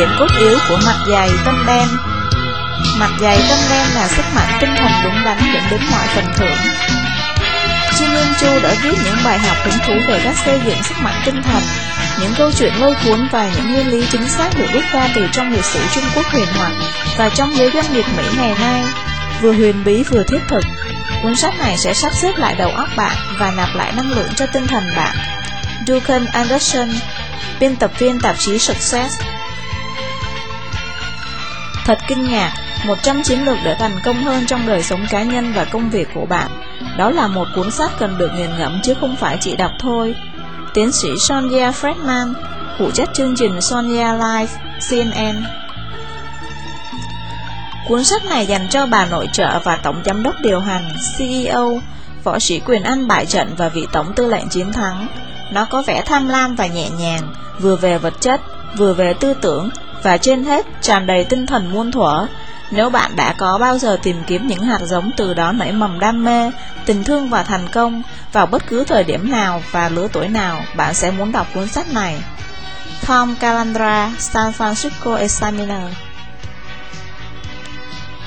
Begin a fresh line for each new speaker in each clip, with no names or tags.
Điểm cốt yếu của mặt dày tâm đen Mặt dày tâm đen là sức mạnh tinh thần đúng đắn dẫn đến mọi phần thưởng. Trương Nguyên Chu đã viết những bài học hứng thú về cách xây dựng sức mạnh tinh thần, những câu chuyện lôi cuốn và những nguyên lý chính xác được rút ra từ trong lịch sử Trung Quốc huyền thoại và trong giới doanh nghiệp Mỹ ngày nay, vừa huyền bí vừa thiết thực. Cuốn sách này sẽ sắp xếp lại đầu óc bạn và nạp lại năng lượng cho tinh thần bạn. Duncan Anderson, biên tập viên tạp chí Success Thật kinh ngạc, 100 chiến lược để thành công hơn trong đời sống cá nhân và công việc của bạn. Đó là một cuốn sách cần được nghiền ngẫm chứ không phải chỉ đọc thôi. Tiến sĩ Sonia Fredman, phụ trách chương trình Sonia Live, CNN. Cuốn sách này dành cho bà nội trợ và tổng giám đốc điều hành, CEO, võ sĩ quyền Anh bại trận và vị tổng tư lệnh chiến thắng. Nó có vẻ tham lam và nhẹ nhàng, vừa về vật chất, vừa về tư tưởng, và trên hết tràn đầy tinh thần muôn thuở. Nếu bạn đã có bao giờ tìm kiếm những hạt giống từ đó nảy mầm đam mê, tình thương và thành công vào bất cứ thời điểm nào và lứa tuổi nào, bạn sẽ muốn đọc cuốn sách này. Tom Calandra, San Francisco Examiner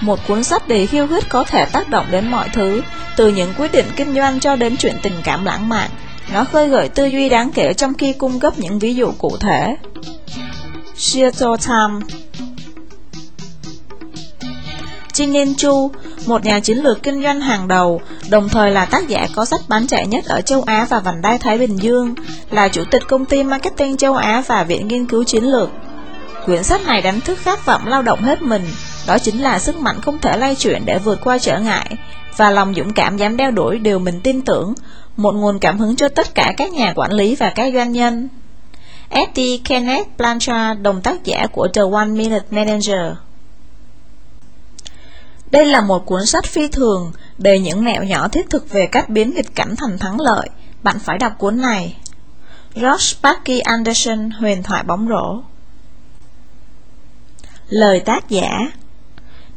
Một cuốn sách đầy khiêu khích có thể tác động đến mọi thứ, từ những quyết định kinh doanh cho đến chuyện tình cảm lãng mạn. Nó khơi gợi tư duy đáng kể trong khi cung cấp những ví dụ cụ thể. Seattle Tam, Jin Chu, một nhà chiến lược kinh doanh hàng đầu, đồng thời là tác giả có sách bán chạy nhất ở châu Á và vành đai Thái Bình Dương, là chủ tịch công ty marketing châu Á và viện nghiên cứu chiến lược. Quyển sách này đánh thức khát vọng lao động hết mình, đó chính là sức mạnh không thể lay chuyển để vượt qua trở ngại, và lòng dũng cảm dám đeo đuổi điều mình tin tưởng, một nguồn cảm hứng cho tất cả các nhà quản lý và các doanh nhân. Eddie Kenneth Blanchard, đồng tác giả của The One Minute Manager. Đây là một cuốn sách phi thường, đầy những mẹo nhỏ thiết thực về cách biến nghịch cảnh thành thắng lợi. Bạn phải đọc cuốn này. Ross Sparky Anderson, huyền thoại bóng rổ Lời tác giả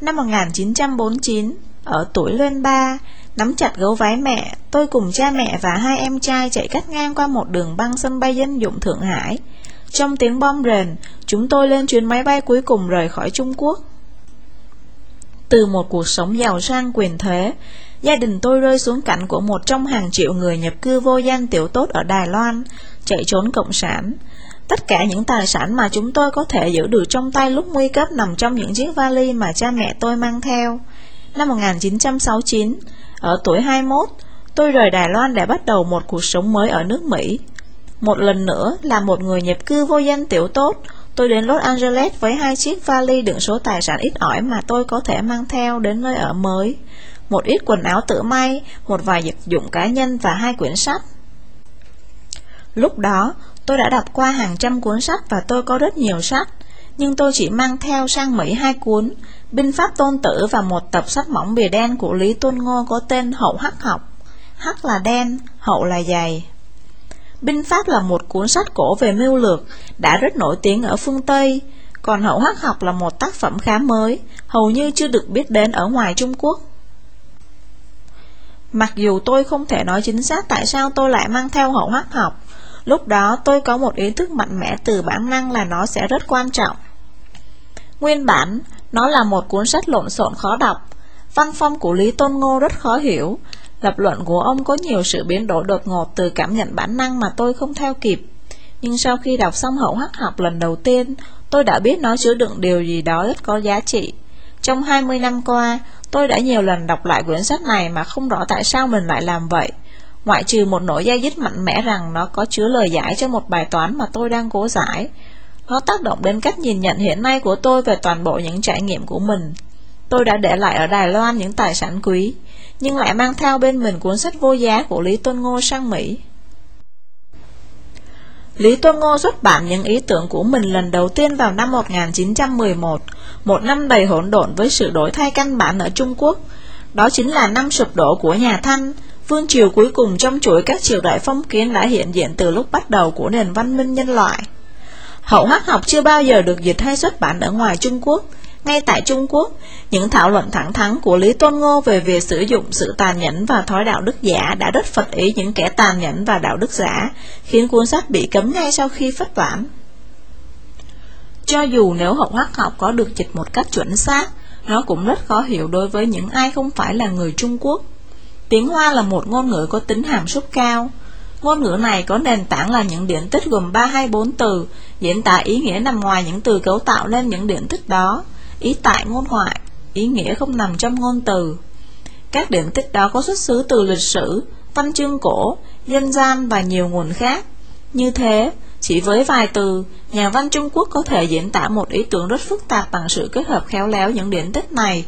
Năm 1949, ở tuổi lên ba, nắm chặt gấu váy mẹ, tôi cùng cha mẹ và hai em trai chạy cắt ngang qua một đường băng sân bay dân dụng Thượng Hải. Trong tiếng bom rền, chúng tôi lên chuyến máy bay cuối cùng rời khỏi Trung Quốc. Từ một cuộc sống giàu sang quyền thế, gia đình tôi rơi xuống cảnh của một trong hàng triệu người nhập cư vô danh tiểu tốt ở Đài Loan, chạy trốn cộng sản. Tất cả những tài sản mà chúng tôi có thể giữ được trong tay lúc nguy cấp nằm trong những chiếc vali mà cha mẹ tôi mang theo. Năm 1969, ở tuổi 21, tôi rời Đài Loan để bắt đầu một cuộc sống mới ở nước Mỹ. Một lần nữa là một người nhập cư vô danh tiểu tốt, tôi đến Los Angeles với hai chiếc vali đựng số tài sản ít ỏi mà tôi có thể mang theo đến nơi ở mới. Một ít quần áo tự may, một vài vật dụng cá nhân và hai quyển sách. Lúc đó, tôi đã đọc qua hàng trăm cuốn sách và tôi có rất nhiều sách, nhưng tôi chỉ mang theo sang Mỹ hai cuốn, Binh pháp tôn tử và một tập sách mỏng bìa đen của Lý Tôn Ngô có tên Hậu Hắc học. Hắc là đen, hậu là dày. Binh pháp là một cuốn sách cổ về mưu lược, đã rất nổi tiếng ở phương Tây, còn Hậu Hắc học là một tác phẩm khá mới, hầu như chưa được biết đến ở ngoài Trung Quốc. Mặc dù tôi không thể nói chính xác tại sao tôi lại mang theo hậu hắc học, lúc đó tôi có một ý thức mạnh mẽ từ bản năng là nó sẽ rất quan trọng. Nguyên bản, nó là một cuốn sách lộn xộn khó đọc. Văn phong của Lý Tôn Ngô rất khó hiểu. Lập luận của ông có nhiều sự biến đổi đột ngột từ cảm nhận bản năng mà tôi không theo kịp. Nhưng sau khi đọc xong hậu hắc học lần đầu tiên, tôi đã biết nó chứa đựng điều gì đó rất có giá trị. Trong 20 năm qua, tôi đã nhiều lần đọc lại quyển sách này mà không rõ tại sao mình lại làm vậy. Ngoại trừ một nỗi dây dứt mạnh mẽ rằng nó có chứa lời giải cho một bài toán mà tôi đang cố giải. Nó tác động đến cách nhìn nhận hiện nay của tôi về toàn bộ những trải nghiệm của mình. Tôi đã để lại ở Đài Loan những tài sản quý, nhưng lại mang theo bên mình cuốn sách vô giá của Lý Tôn Ngô sang Mỹ. Lý Tôn Ngô xuất bản những ý tưởng của mình lần đầu tiên vào năm 1911, một năm đầy hỗn độn với sự đổi thay căn bản ở Trung Quốc. Đó chính là năm sụp đổ của nhà Thanh, vương triều cuối cùng trong chuỗi các triều đại phong kiến đã hiện diện từ lúc bắt đầu của nền văn minh nhân loại. Hậu hắc học chưa bao giờ được dịch hay xuất bản ở ngoài Trung Quốc. Ngay tại Trung Quốc, những thảo luận thẳng thắn của Lý Tôn Ngô về việc sử dụng sự tàn nhẫn và thói đạo đức giả đã rất phật ý những kẻ tàn nhẫn và đạo đức giả, khiến cuốn sách bị cấm ngay sau khi phát bản. Cho dù nếu hậu hắc học có được dịch một cách chuẩn xác, nó cũng rất khó hiểu đối với những ai không phải là người Trung Quốc. Tiếng Hoa là một ngôn ngữ có tính hàm xúc cao. Ngôn ngữ này có nền tảng là những điển tích gồm 3 hay 4 từ, diễn tả ý nghĩa nằm ngoài những từ cấu tạo nên những điển tích đó. Ý tại ngôn ngoại, ý nghĩa không nằm trong ngôn từ. Các điển tích đó có xuất xứ từ lịch sử, văn chương cổ, dân gian và nhiều nguồn khác. Như thế, chỉ với vài từ, nhà văn Trung Quốc có thể diễn tả một ý tưởng rất phức tạp bằng sự kết hợp khéo léo những điển tích này.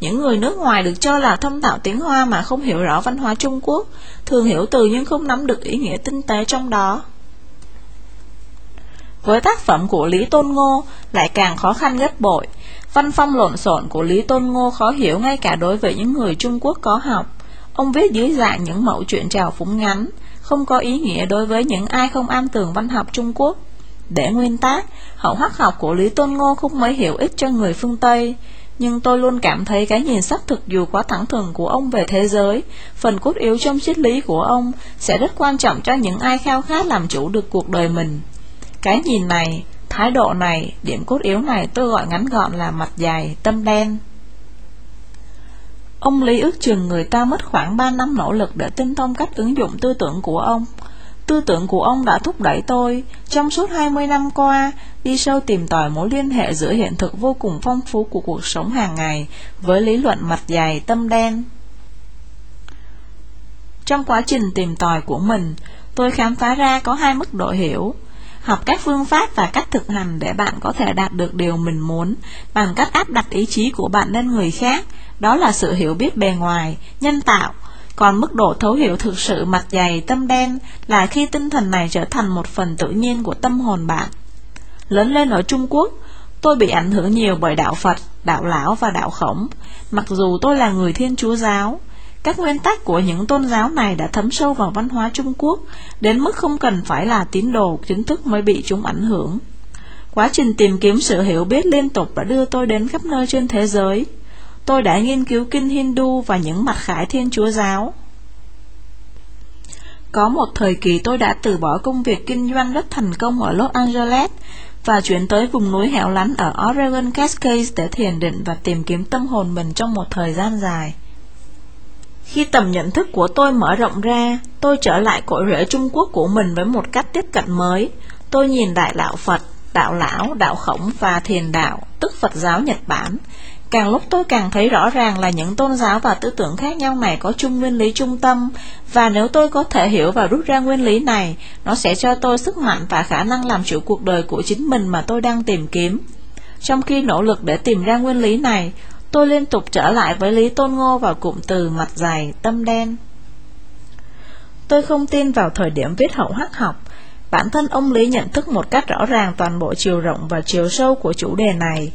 Những người nước ngoài được cho là thông thạo tiếng Hoa mà không hiểu rõ văn hóa Trung Quốc, thường hiểu từ nhưng không nắm được ý nghĩa tinh tế trong đó. Với tác phẩm của Lý Tôn Ngô lại càng khó khăn gấp bội, văn phong lộn xộn của Lý Tôn Ngô khó hiểu ngay cả đối với những người Trung Quốc có học. Ông viết dưới dạng những mẫu chuyện trào phúng ngắn, không có ý nghĩa đối với những ai không am tường văn học Trung Quốc. Để nguyên tác, hậu hắc học của Lý Tôn Ngô không mấy hiểu ích cho người phương Tây, nhưng tôi luôn cảm thấy cái nhìn xác thực dù quá thẳng thừng của ông về thế giới, phần cốt yếu trong triết lý của ông sẽ rất quan trọng cho những ai khao khát làm chủ được cuộc đời mình. Cái nhìn này, thái độ này, điểm cốt yếu này tôi gọi ngắn gọn là mặt dài, tâm đen. Ông Lý ước chừng người ta mất khoảng 3 năm nỗ lực để tinh thông cách ứng dụng tư tưởng của ông. Tư tưởng của ông đã thúc đẩy tôi, trong suốt 20 năm qua, đi sâu tìm tòi mối liên hệ giữa hiện thực vô cùng phong phú của cuộc sống hàng ngày với lý luận mặt dày tâm đen. Trong quá trình tìm tòi của mình, tôi khám phá ra có hai mức độ hiểu. Học các phương pháp và cách thực hành để bạn có thể đạt được điều mình muốn bằng cách áp đặt ý chí của bạn lên người khác, đó là sự hiểu biết bề ngoài, nhân tạo. Còn mức độ thấu hiểu thực sự mặt dày tâm đen là khi tinh thần này trở thành một phần tự nhiên của tâm hồn bạn. Lớn lên ở Trung Quốc, tôi bị ảnh hưởng nhiều bởi đạo Phật, đạo Lão và đạo Khổng, mặc dù tôi là người Thiên Chúa Giáo. Các nguyên tắc của những tôn giáo này đã thấm sâu vào văn hóa Trung Quốc, đến mức không cần phải là tín đồ chính thức mới bị chúng ảnh hưởng. Quá trình tìm kiếm sự hiểu biết liên tục đã đưa tôi đến khắp nơi trên thế giới. Tôi đã nghiên cứu kinh Hindu và những mặt khải thiên chúa giáo. Có một thời kỳ tôi đã từ bỏ công việc kinh doanh rất thành công ở Los Angeles và chuyển tới vùng núi hẻo lánh ở Oregon Cascades để thiền định và tìm kiếm tâm hồn mình trong một thời gian dài. Khi tầm nhận thức của tôi mở rộng ra, tôi trở lại cội rễ Trung Quốc của mình với một cách tiếp cận mới. Tôi nhìn đại đạo Phật, đạo lão, đạo khổng và thiền đạo, tức Phật giáo Nhật Bản, Càng lúc tôi càng thấy rõ ràng là những tôn giáo và tư tưởng khác nhau này có chung nguyên lý trung tâm, và nếu tôi có thể hiểu và rút ra nguyên lý này, nó sẽ cho tôi sức mạnh và khả năng làm chủ cuộc đời của chính mình mà tôi đang tìm kiếm. Trong khi nỗ lực để tìm ra nguyên lý này, tôi liên tục trở lại với lý tôn ngô và cụm từ mặt dày tâm đen. Tôi không tin vào thời điểm viết hậu hắc học, bản thân ông Lý nhận thức một cách rõ ràng toàn bộ chiều rộng và chiều sâu của chủ đề này.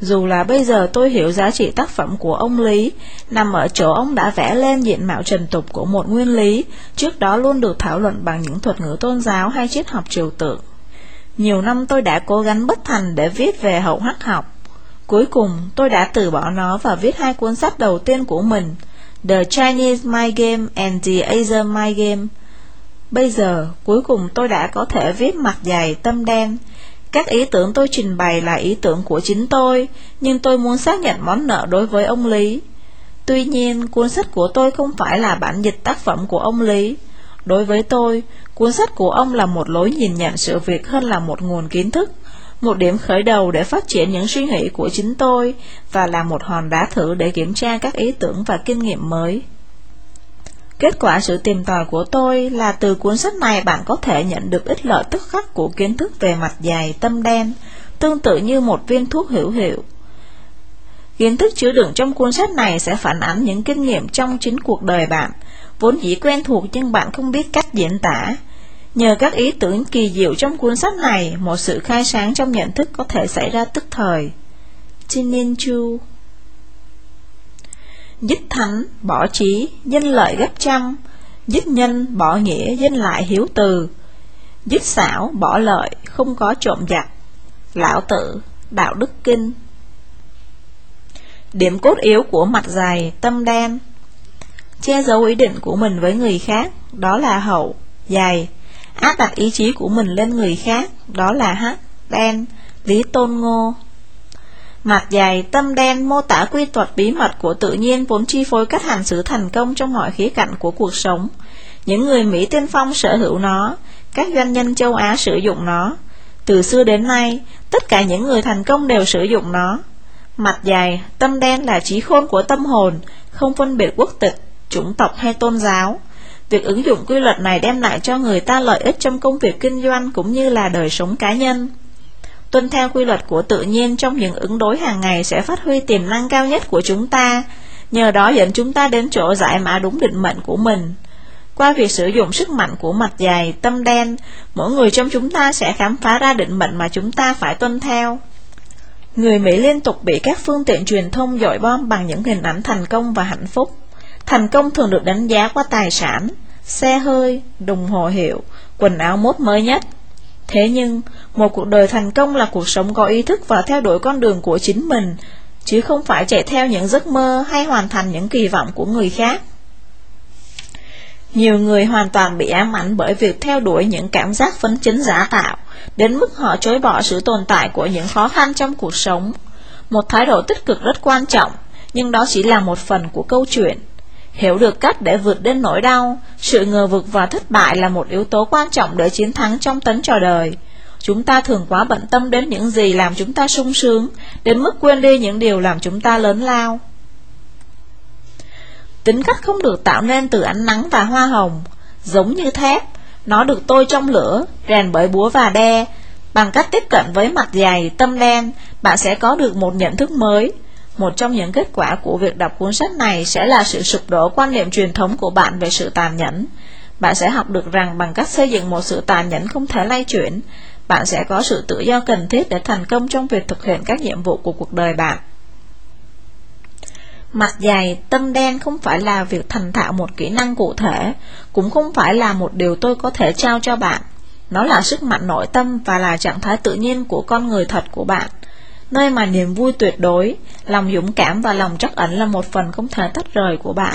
Dù là bây giờ tôi hiểu giá trị tác phẩm của ông Lý, nằm ở chỗ ông đã vẽ lên diện mạo trần tục của một nguyên lý, trước đó luôn được thảo luận bằng những thuật ngữ tôn giáo hay triết học triều tượng. Nhiều năm tôi đã cố gắng bất thành để viết về hậu hắc học. Cuối cùng, tôi đã từ bỏ nó và viết hai cuốn sách đầu tiên của mình, The Chinese Mind Game and the Asian Mind Game. Bây giờ, cuối cùng tôi đã có thể viết mặt dày tâm đen, các ý tưởng tôi trình bày là ý tưởng của chính tôi, nhưng tôi muốn xác nhận món nợ đối với ông Lý. Tuy nhiên, cuốn sách của tôi không phải là bản dịch tác phẩm của ông Lý. Đối với tôi, cuốn sách của ông là một lối nhìn nhận sự việc hơn là một nguồn kiến thức, một điểm khởi đầu để phát triển những suy nghĩ của chính tôi và là một hòn đá thử để kiểm tra các ý tưởng và kinh nghiệm mới. Kết quả sự tìm tòi của tôi là từ cuốn sách này bạn có thể nhận được ích lợi tức khắc của kiến thức về mặt dài tâm đen, tương tự như một viên thuốc hữu hiệu. Kiến thức chứa đựng trong cuốn sách này sẽ phản ánh những kinh nghiệm trong chính cuộc đời bạn, vốn dĩ quen thuộc nhưng bạn không biết cách diễn tả. Nhờ các ý tưởng kỳ diệu trong cuốn sách này, một sự khai sáng trong nhận thức có thể xảy ra tức thời. Jinin Chu Dứt thánh, bỏ trí, danh lợi gấp trăm. Dứt nhân, bỏ nghĩa, danh lại hiếu từ. Dứt xảo, bỏ lợi, không có trộm giặc. Lão tử, đạo đức kinh. Điểm cốt yếu của mặt dày, tâm đen. Che giấu ý định của mình với người khác, đó là hậu, dày. Áp đặt ý chí của mình lên người khác, đó là hắc, đen, lý tôn ngô Mặt dày, tâm đen mô tả quy luật bí mật của tự nhiên vốn chi phối cách hành xử thành công trong mọi khía cạnh của cuộc sống. Những người Mỹ tiên phong sở hữu nó, các doanh nhân châu Á sử dụng nó. Từ xưa đến nay, tất cả những người thành công đều sử dụng nó. Mặt dài, tâm đen là trí khôn của tâm hồn, không phân biệt quốc tịch, chủng tộc hay tôn giáo. Việc ứng dụng quy luật này đem lại cho người ta lợi ích trong công việc kinh doanh cũng như là đời sống cá nhân. Tuân theo quy luật của tự nhiên trong những ứng đối hàng ngày sẽ phát huy tiềm năng cao nhất của chúng ta, nhờ đó dẫn chúng ta đến chỗ giải mã đúng định mệnh của mình. Qua việc sử dụng sức mạnh của mặt dày tâm đen, mỗi người trong chúng ta sẽ khám phá ra định mệnh mà chúng ta phải tuân theo. Người Mỹ liên tục bị các phương tiện truyền thông dội bom bằng những hình ảnh thành công và hạnh phúc. Thành công thường được đánh giá qua tài sản, xe hơi, đồng hồ hiệu, quần áo mốt mới nhất. Thế nhưng, một cuộc đời thành công là cuộc sống có ý thức và theo đuổi con đường của chính mình, chứ không phải chạy theo những giấc mơ hay hoàn thành những kỳ vọng của người khác. Nhiều người hoàn toàn bị ám ảnh bởi việc theo đuổi những cảm giác phấn chấn giả tạo, đến mức họ chối bỏ sự tồn tại của những khó khăn trong cuộc sống. Một thái độ tích cực rất quan trọng, nhưng đó chỉ là một phần của câu chuyện. Hiểu được cách để vượt đến nỗi đau, sự ngờ vực và thất bại là một yếu tố quan trọng để chiến thắng trong tấn trò đời. Chúng ta thường quá bận tâm đến những gì làm chúng ta sung sướng, đến mức quên đi những điều làm chúng ta lớn lao. Tính cách không được tạo nên từ ánh nắng và hoa hồng, giống như thép, nó được tôi trong lửa, rèn bởi búa và đe. Bằng cách tiếp cận với mặt dày, tâm đen, bạn sẽ có được một nhận thức mới. Một trong những kết quả của việc đọc cuốn sách này sẽ là sự sụp đổ quan niệm truyền thống của bạn về sự tàn nhẫn. Bạn sẽ học được rằng bằng cách xây dựng một sự tàn nhẫn không thể lay chuyển, bạn sẽ có sự tự do cần thiết để thành công trong việc thực hiện các nhiệm vụ của cuộc đời bạn. Mặt dày, tâm đen không phải là việc thành thạo một kỹ năng cụ thể, cũng không phải là một điều tôi có thể trao cho bạn. Nó là sức mạnh nội tâm và là trạng thái tự nhiên của con người thật của bạn, nơi mà niềm vui tuyệt đối, lòng dũng cảm và lòng trắc ẩn là một phần không thể tách rời của bạn.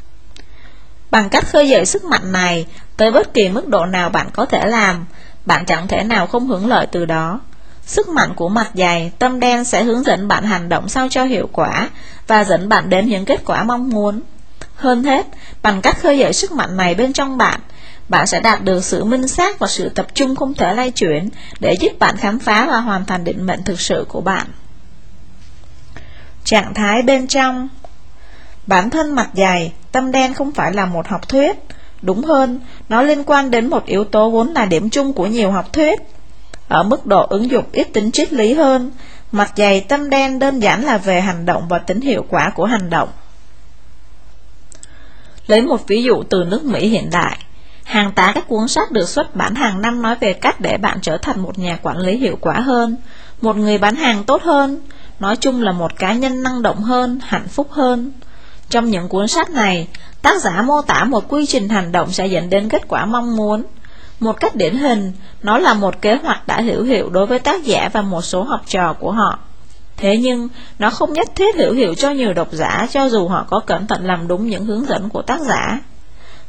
Bằng cách khơi dậy sức mạnh này, tới bất kỳ mức độ nào bạn có thể làm, bạn chẳng thể nào không hưởng lợi từ đó. Sức mạnh của mặt dày, tâm đen sẽ hướng dẫn bạn hành động sao cho hiệu quả và dẫn bạn đến những kết quả mong muốn. Hơn hết, bằng cách khơi dậy sức mạnh này bên trong bạn, bạn sẽ đạt được sự minh xác và sự tập trung không thể lay chuyển để giúp bạn khám phá và hoàn thành định mệnh thực sự của bạn. Trạng thái bên trong Bản thân mặt dày, tâm đen không phải là một học thuyết. Đúng hơn, nó liên quan đến một yếu tố vốn là điểm chung của nhiều học thuyết. Ở mức độ ứng dụng ít tính triết lý hơn, mặt dày tâm đen đơn giản là về hành động và tính hiệu quả của hành động. Lấy một ví dụ từ nước Mỹ hiện đại, hàng tá các cuốn sách được xuất bản hàng năm nói về cách để bạn trở thành một nhà quản lý hiệu quả hơn, một người bán hàng tốt hơn, nói chung là một cá nhân năng động hơn, hạnh phúc hơn. Trong những cuốn sách này, tác giả mô tả một quy trình hành động sẽ dẫn đến kết quả mong muốn, một cách điển hình, nó là một kế hoạch đã hữu hiệu đối với tác giả và một số học trò của họ. Thế nhưng, nó không nhất thiết hữu hiệu cho nhiều độc giả cho dù họ có cẩn thận làm đúng những hướng dẫn của tác giả.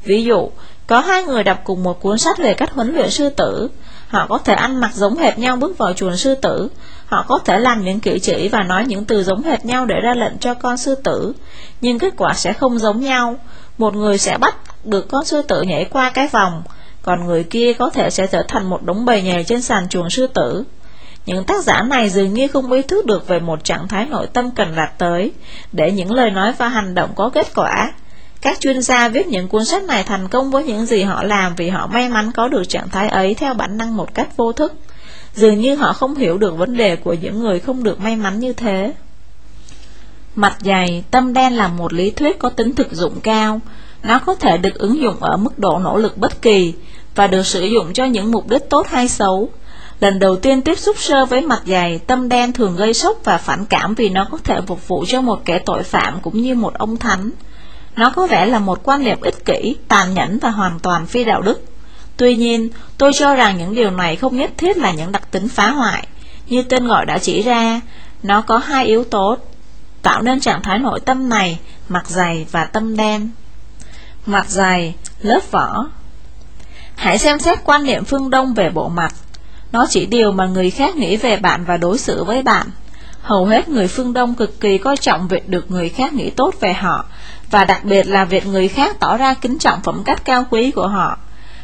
Ví dụ, có hai người đọc cùng một cuốn sách về cách huấn luyện sư tử. Họ có thể ăn mặc giống hệt nhau bước vào chuồng sư tử. Họ có thể làm những cử chỉ và nói những từ giống hệt nhau để ra lệnh cho con sư tử. Nhưng kết quả sẽ không giống nhau. Một người sẽ bắt được con sư tử nhảy qua cái vòng, còn người kia có thể sẽ trở thành một đống bầy nhầy trên sàn chuồng sư tử. Những tác giả này dường như không ý thức được về một trạng thái nội tâm cần đạt tới, để những lời nói và hành động có kết quả. Các chuyên gia viết những cuốn sách này thành công với những gì họ làm vì họ may mắn có được trạng thái ấy theo bản năng một cách vô thức. Dường như họ không hiểu được vấn đề của những người không được may mắn như thế. Mặt dày, tâm đen là một lý thuyết có tính thực dụng cao. Nó có thể được ứng dụng ở mức độ nỗ lực bất kỳ, và được sử dụng cho những mục đích tốt hay xấu. Lần đầu tiên tiếp xúc sơ với mặt dày, tâm đen thường gây sốc và phản cảm vì nó có thể phục vụ cho một kẻ tội phạm cũng như một ông thánh. Nó có vẻ là một quan niệm ích kỷ, tàn nhẫn và hoàn toàn phi đạo đức. Tuy nhiên, tôi cho rằng những điều này không nhất thiết là những đặc tính phá hoại. Như tên gọi đã chỉ ra, nó có hai yếu tố tạo nên trạng thái nội tâm này, mặt dày và tâm đen. Mặt dày, lớp vỏ Hãy xem xét quan niệm phương Đông về bộ mặt. Nó chỉ điều mà người khác nghĩ về bạn và đối xử với bạn. Hầu hết người phương Đông cực kỳ coi trọng việc được người khác nghĩ tốt về họ, và đặc biệt là việc người khác tỏ ra kính trọng phẩm cách cao quý của họ.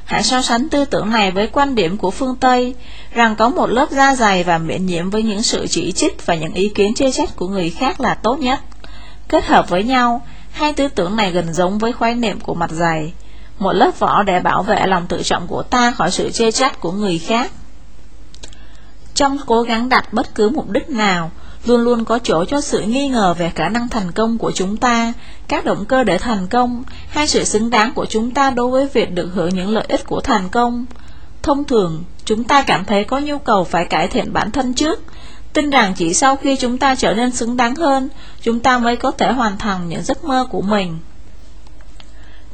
Hãy so sánh tư tưởng này với quan điểm của phương Tây, rằng có một lớp da dày và miễn nhiễm với những sự chỉ trích và những ý kiến chê trách của người khác là tốt nhất. Kết hợp với nhau, hai tư tưởng này gần giống với khái niệm của mặt dày, một lớp vỏ để bảo vệ lòng tự trọng của ta khỏi sự chê trách của người khác. Trong cố gắng đặt bất cứ mục đích nào, luôn luôn có chỗ cho sự nghi ngờ về khả năng thành công của chúng ta, các động cơ để thành công, hay sự xứng đáng của chúng ta đối với việc được hưởng những lợi ích của thành công. Thông thường, chúng ta cảm thấy có nhu cầu phải cải thiện bản thân trước, tin rằng chỉ sau khi chúng ta trở nên xứng đáng hơn, chúng ta mới có thể hoàn thành những giấc mơ của mình.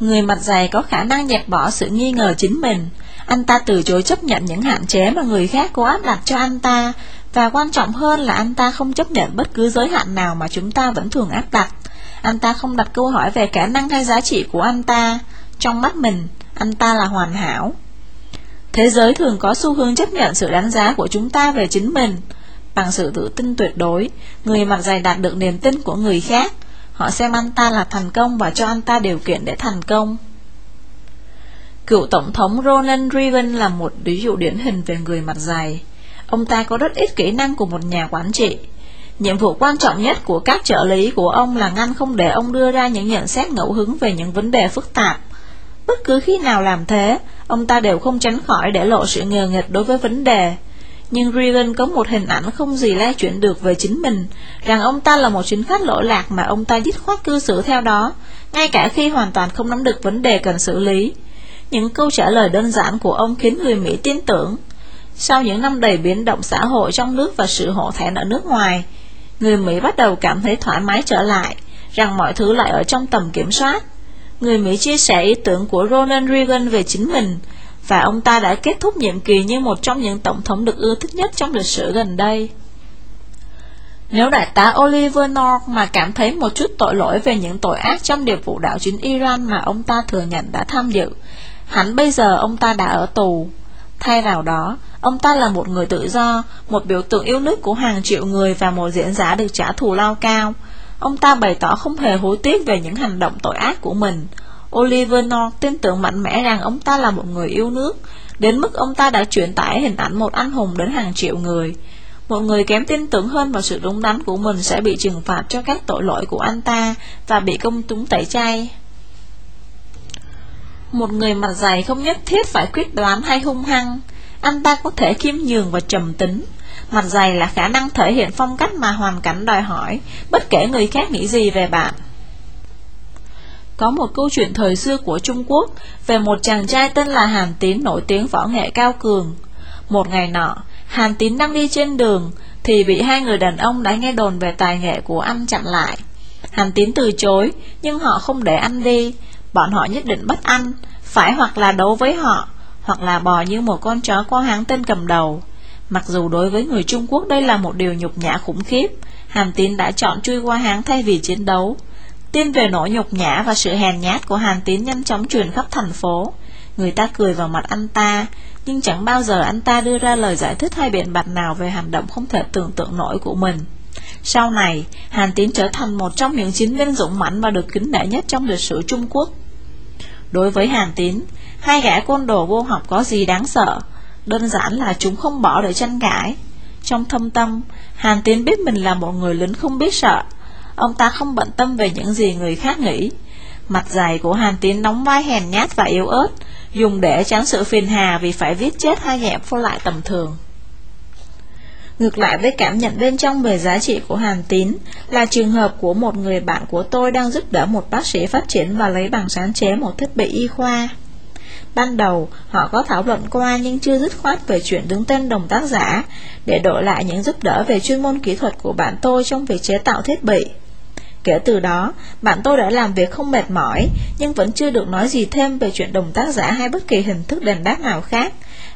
Người mặt dày có khả năng dẹp bỏ sự nghi ngờ chính mình, anh ta từ chối chấp nhận những hạn chế mà người khác cố áp đặt cho anh ta, và quan trọng hơn là anh ta không chấp nhận bất cứ giới hạn nào mà chúng ta vẫn thường áp đặt. Anh ta không đặt câu hỏi về khả năng hay giá trị của anh ta. Trong mắt mình, anh ta là hoàn hảo. Thế giới thường có xu hướng chấp nhận sự đánh giá của chúng ta về chính mình. Bằng sự tự tin tuyệt đối, người mặt dày đạt được niềm tin của người khác. Họ xem anh ta là thành công và cho anh ta điều kiện để thành công. Cựu Tổng thống Ronald Reagan là một ví dụ điển hình về người mặt dày. Ông ta có rất ít kỹ năng của một nhà quản trị. Nhiệm vụ quan trọng nhất của các trợ lý của ông là ngăn không để ông đưa ra những nhận xét ngẫu hứng về những vấn đề phức tạp. Bất cứ khi nào làm thế, ông ta đều không tránh khỏi để lộ sự ngờ nghịch đối với vấn đề. Nhưng Reagan có một hình ảnh không gì lai chuyển được về chính mình, rằng ông ta là một chính khách lỗi lạc mà ông ta dứt khoát cư xử theo đó, ngay cả khi hoàn toàn không nắm được vấn đề cần xử lý. Những câu trả lời đơn giản của ông khiến người Mỹ tin tưởng. Sau những năm đầy biến động xã hội trong nước và sự hổ thẹn ở nước ngoài, người Mỹ bắt đầu cảm thấy thoải mái trở lại, rằng mọi thứ lại ở trong tầm kiểm soát. Người Mỹ chia sẻ ý tưởng của Ronald Reagan về chính mình, và ông ta đã kết thúc nhiệm kỳ như một trong những tổng thống được ưa thích nhất trong lịch sử gần đây. Nếu đại tá Oliver North mà cảm thấy một chút tội lỗi về những tội ác trong điệp vụ đảo chính Iran mà ông ta thừa nhận đã tham dự, hẳn bây giờ ông ta đã ở tù. Thay vào đó, ông ta là một người tự do, một biểu tượng yêu nước của hàng triệu người và một diễn giả được trả thù lao cao. Ông ta bày tỏ không hề hối tiếc về những hành động tội ác của mình. Oliver North tin tưởng mạnh mẽ rằng ông ta là một người yêu nước, đến mức ông ta đã truyền tải hình ảnh một anh hùng đến hàng triệu người. Một người kém tin tưởng hơn vào sự đúng đắn của mình sẽ bị trừng phạt cho các tội lỗi của anh ta và bị công chúng tẩy chay. Một người mặt dày không nhất thiết phải quyết đoán hay hung hăng, anh ta có thể khiêm nhường và trầm tính. Mặt dày là khả năng thể hiện phong cách mà hoàn cảnh đòi hỏi, bất kể người khác nghĩ gì về bạn. Có một câu chuyện thời xưa của Trung Quốc về một chàng trai tên là Hàn Tín nổi tiếng võ nghệ cao cường. Một ngày nọ, Hàn Tín đang đi trên đường thì bị hai người đàn ông đã nghe đồn về tài nghệ của anh chặn lại. Hàn Tín từ chối, nhưng họ không để anh đi, bọn họ nhất định bắt anh, phải hoặc là đấu với họ, hoặc là bò như một con chó qua háng tên cầm đầu. Mặc dù đối với người Trung Quốc đây là một điều nhục nhã khủng khiếp, Hàn Tín đã chọn chui qua háng thay vì chiến đấu. Tin về nỗi nhục nhã và sự hèn nhát của Hàn Tín nhanh chóng truyền khắp thành phố. Người ta cười vào mặt anh ta, nhưng chẳng bao giờ anh ta đưa ra lời giải thích hay biện bạch nào về hành động không thể tưởng tượng nổi của mình. Sau này, Hàn Tín trở thành một trong những chiến binh dũng mãnh và được kính nể nhất trong lịch sử Trung Quốc. Đối với Hàn Tín, hai gã côn đồ vô học có gì đáng sợ, đơn giản là chúng không bỏ để tranh cãi. Trong thâm tâm, Hàn Tín biết mình là một người lính không biết sợ, ông ta không bận tâm về những gì người khác nghĩ. Mặt dày của Hàn Tín đóng vai hèn nhát và yếu ớt, dùng để tránh sự phiền hà vì phải viết chết hai gã vô lại tầm thường. Ngược lại với cảm nhận bên trong về giá trị của Hàn Tín là trường hợp của một người bạn của tôi đang giúp đỡ một bác sĩ phát triển và lấy bằng sáng chế một thiết bị y khoa. Ban đầu, họ có thảo luận qua nhưng chưa dứt khoát về chuyện đứng tên đồng tác giả để đổi lại những giúp đỡ về chuyên môn kỹ thuật của bạn tôi trong việc chế tạo thiết bị. Kể từ đó, bạn tôi đã làm việc không mệt mỏi, nhưng vẫn chưa được nói gì thêm về chuyện đồng tác giả hay bất kỳ hình thức đền đáp nào khác.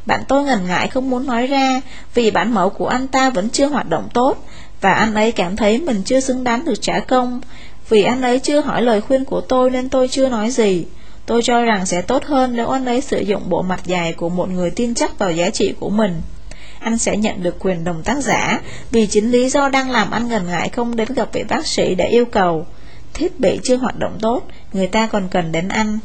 Bạn tôi ngần ngại không muốn nói ra, vì bản mẫu của anh ta vẫn chưa hoạt động tốt, và anh ấy cảm thấy mình chưa xứng đáng được trả công. Vì anh ấy chưa hỏi lời khuyên của tôi nên tôi chưa nói gì. Tôi cho rằng sẽ tốt hơn nếu anh ấy sử dụng bộ mặt dài của một người tin chắc vào giá trị của mình. Anh sẽ nhận được quyền đồng tác giả vì chính lý do đang làm anh ngần ngại không đến gặp vị bác sĩ để yêu cầu. Thiết bị chưa hoạt động tốt, người ta còn cần đến anh.